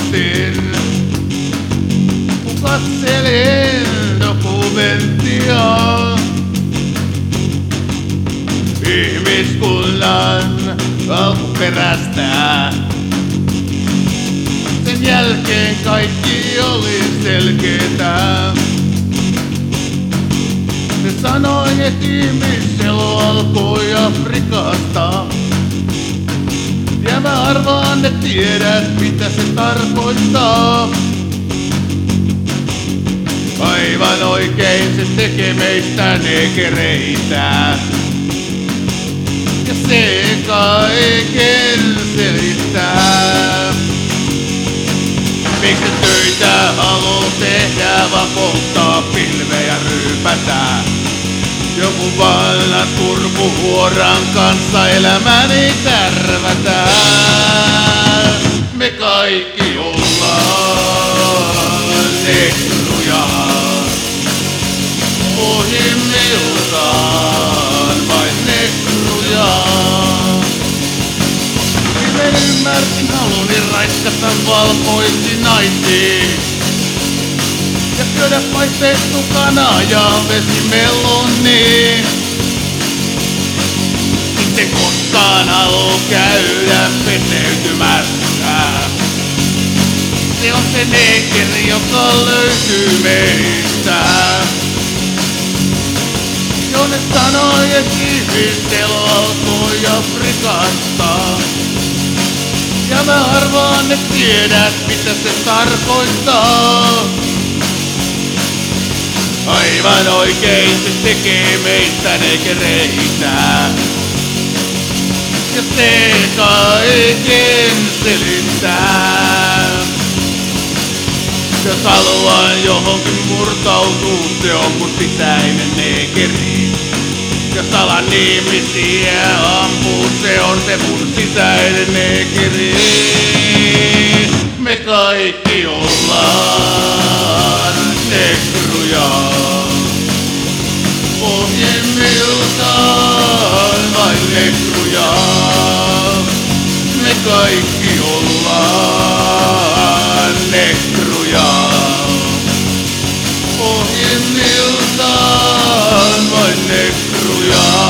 tuntin. Katselin dokumenttia. Ihmiskunnan alkuperästä. Sen jälkeen kaikki oli selkeää. Se sanoi, että ihmisselu alkoi Afrikasta. Mä arvaan, että tiedät, mitä se tarkoittaa. Aivan oikein se tekee meistä nekereitä. Ja se kaiken selittää. Miksi töitä haluaa tehdä, vaan polttaa pilvejä. Joku vanha turpuhuoran kanssa elämäni tärvätä. Me kaikki ollaan nekruja. Pohjimmiltaan vain nekruja. Ymmärsin haluni raiskata valkoisi naisiin. Syödä paistettu kana ja vesimeloni. Itse koskaan halu käydä peseytymässä. Se on se nekeri, joka löytyy meistä. Jonne sanoi, että ihmistelu alkoi Afrikasta. Ja mä arvaan, että tiedät, mitä se tarkoittaa. Aivan oikein se tekee meistä nekereitä. Ja se kaiken selittää. Jos haluan johonkin murtautua, se on mun sisäinen nekeri. Jos alan ihmisiä ampuu, se on se mun sisäinen nekeri. Me kaikki ollaan kaikki ollaan nekruja. Pohjimmiltaan vain nekruja.